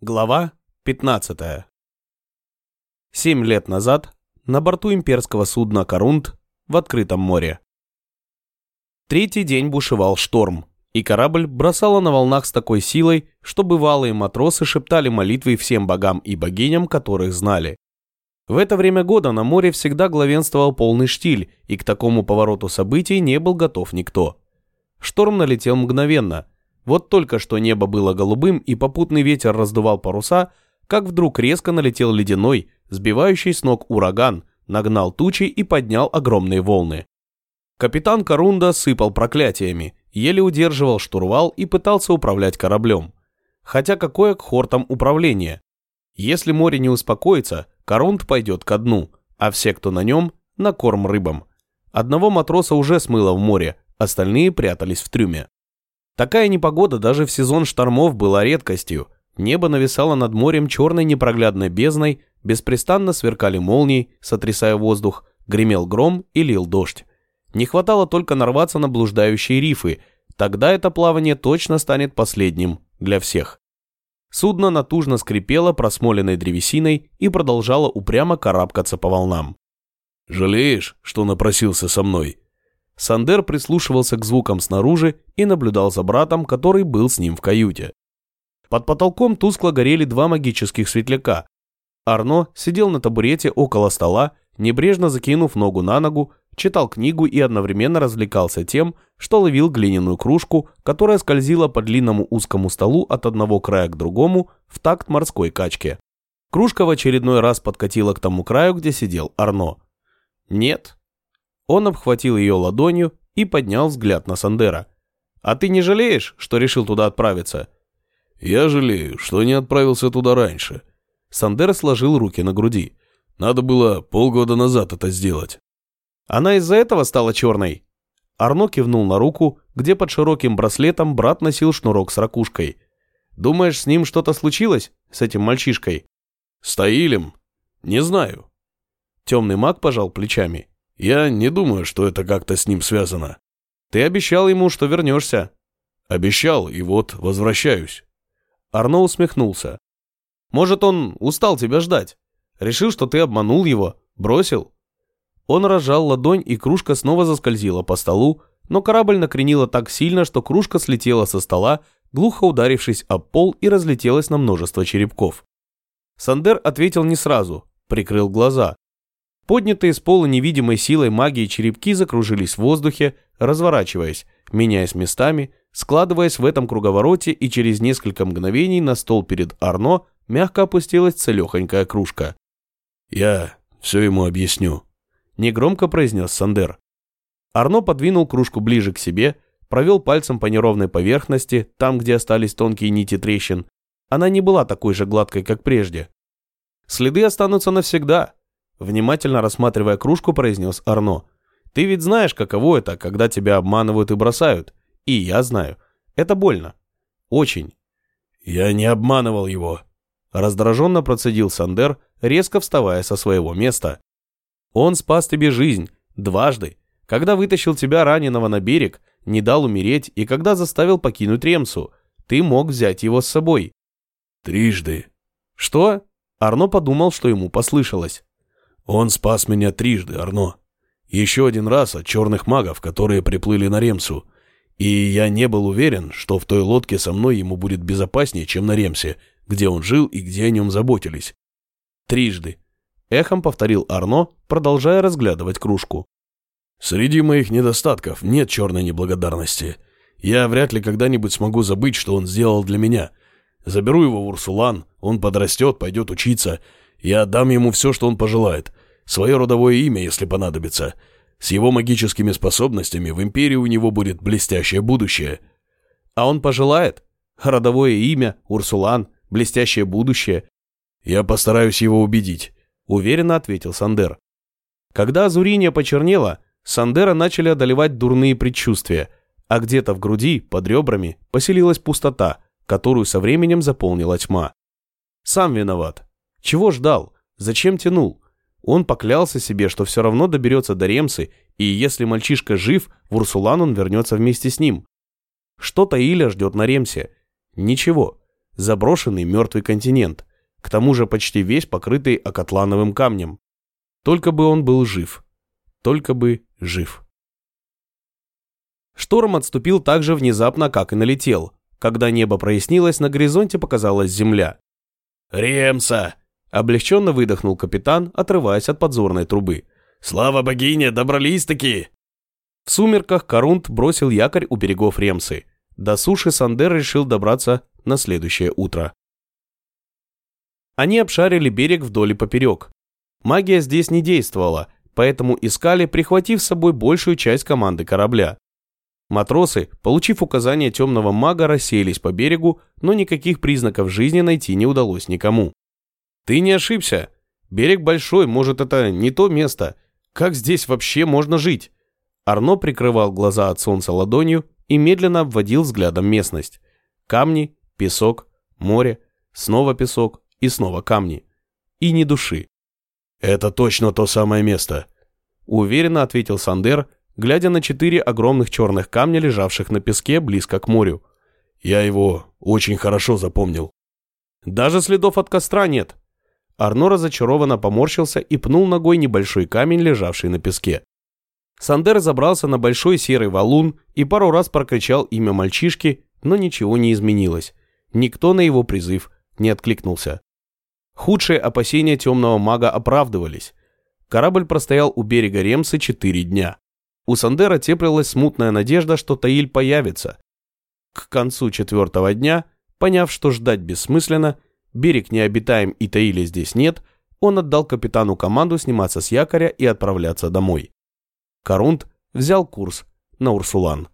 Глава 15. Семь лет назад на борту имперского судна «Корунд» в открытом море. Третий день бушевал шторм, и корабль бросало на волнах с такой силой, что бывалые матросы шептали молитвы всем богам и богиням, которых знали. В это время года на море всегда главенствовал полный штиль, и к такому повороту событий не был готов никто. Шторм налетел мгновенно – вот только что небо было голубым и попутный ветер раздувал паруса, как вдруг резко налетел ледяной, сбивающий с ног ураган, нагнал тучи и поднял огромные волны. Капитан Корунда сыпал проклятиями, еле удерживал штурвал и пытался управлять кораблем. Хотя какое к хортам управление? Если море не успокоится, Корунд пойдет ко дну, а все, кто на нем, на корм рыбам. Одного матроса уже смыло в море, остальные прятались в трюме. Такая непогода даже в сезон штормов была редкостью. Небо нависало над морем черной непроглядной бездной, беспрестанно сверкали молнии, сотрясая воздух, гремел гром и лил дождь. Не хватало только нарваться на блуждающие рифы, тогда это плавание точно станет последним для всех. Судно натужно скрипело просмоленной древесиной и продолжало упрямо карабкаться по волнам. «Жалеешь, что напросился со мной?» Сандер прислушивался к звукам снаружи и наблюдал за братом, который был с ним в каюте. Под потолком тускло горели два магических светляка. Арно сидел на табурете около стола, небрежно закинув ногу на ногу, читал книгу и одновременно развлекался тем, что ловил глиняную кружку, которая скользила по длинному узкому столу от одного края к другому в такт морской качке. Кружка в очередной раз подкатила к тому краю, где сидел Арно. Нет, он обхватил ее ладонью и поднял взгляд на Сандера. «А ты не жалеешь, что решил туда отправиться?» «Я жалею, что не отправился туда раньше». Сандер сложил руки на груди. «Надо было полгода назад это сделать». «Она из-за этого стала черной?» Арно кивнул на руку, где под широким браслетом брат носил шнурок с ракушкой. «Думаешь, с ним что-то случилось? С этим мальчишкой?» «С Таилем? Не знаю». Темный маг пожал плечами. Я не думаю, что это как-то с ним связано. Ты обещал ему, что вернешься. Обещал, и вот возвращаюсь. Арно усмехнулся. Может, он устал тебя ждать? Решил, что ты обманул его? Бросил? Он разжал ладонь, и кружка снова заскользила по столу, но корабль накренило так сильно, что кружка слетела со стола, глухо ударившись об пол и разлетелась на множество черепков. Сандер ответил не сразу, прикрыл глаза, Поднятые с пола невидимой силой магии черепки закружились в воздухе, разворачиваясь, меняясь местами, складываясь в этом круговороте, и через несколько мгновений на стол перед Арно мягко опустилась целехонькая кружка. «Я все ему объясню», — негромко произнес Сандер. Арно подвинул кружку ближе к себе, провел пальцем по неровной поверхности, там, где остались тонкие нити трещин. Она не была такой же гладкой, как прежде. Следы останутся навсегда, Внимательно рассматривая кружку, произнес Арно. «Ты ведь знаешь, каково это, когда тебя обманывают и бросают. И я знаю. Это больно. Очень». «Я не обманывал его», — раздраженно процедил Сандер, резко вставая со своего места. «Он спас тебе жизнь. Дважды. Когда вытащил тебя раненого на берег, не дал умереть и когда заставил покинуть Ремсу. Ты мог взять его с собой». «Трижды». «Что?» Арно подумал, что ему послышалось. Он спас меня трижды, Арно. Еще один раз от черных магов, которые приплыли на Ремсу. И я не был уверен, что в той лодке со мной ему будет безопаснее, чем на Ремсе, где он жил и где о нем заботились. Трижды. Эхом повторил Арно, продолжая разглядывать кружку. Среди моих недостатков нет черной неблагодарности. Я вряд ли когда-нибудь смогу забыть, что он сделал для меня. Заберу его в Урсулан, он подрастет, пойдет учиться. Я отдам ему все, что он пожелает. Свое родовое имя, если понадобится. С его магическими способностями в Империи у него будет блестящее будущее. А он пожелает? Родовое имя, Урсулан, блестящее будущее. Я постараюсь его убедить, уверенно ответил Сандер. Когда Азуриния почернела, Сандера начали одолевать дурные предчувствия, а где-то в груди, под ребрами, поселилась пустота, которую со временем заполнила тьма. Сам виноват. Чего ждал? Зачем тянул? Он поклялся себе, что все равно доберется до Ремсы, и если мальчишка жив, в Урсулан он вернется вместе с ним. Что Таиля ждет на Ремсе? Ничего. Заброшенный мертвый континент, к тому же почти весь покрытый окотлановым камнем. Только бы он был жив. Только бы жив. Шторм отступил так же внезапно, как и налетел. Когда небо прояснилось, на горизонте показалась земля. «Ремса!» – облегченно выдохнул капитан, отрываясь от подзорной трубы. «Слава богине, добрались-таки!» В сумерках Корунт бросил якорь у берегов Ремсы. До суши Сандер решил добраться на следующее утро. Они обшарили берег вдоль и поперек. Магия здесь не действовала, поэтому искали, прихватив с собой большую часть команды корабля. Матросы, получив указание темного мага, рассеялись по берегу, но никаких признаков жизни найти не удалось никому. «Ты не ошибся. Берег большой, может, это не то место. Как здесь вообще можно жить?» Арно прикрывал глаза от солнца ладонью и медленно обводил взглядом местность. Камни, песок, море, снова песок и снова камни. И ни души. «Это точно то самое место», — уверенно ответил Сандер, глядя на четыре огромных черных камня, лежавших на песке близко к морю. «Я его очень хорошо запомнил». «Даже следов от костра нет». Арно разочарованно поморщился и пнул ногой небольшой камень, лежавший на песке. Сандер забрался на большой серый валун и пару раз прокричал имя мальчишки, но ничего не изменилось. Никто на его призыв не откликнулся. Худшие опасения темного мага оправдывались. Корабль простоял у берега Ремсы четыре дня. У Сандера теплилась смутная надежда, что Таиль появится. К концу четвертого дня, поняв, что ждать бессмысленно, берег необитаем и Таиля здесь нет, он отдал капитану команду сниматься с якоря и отправляться домой. Корунд взял курс на Урсулан.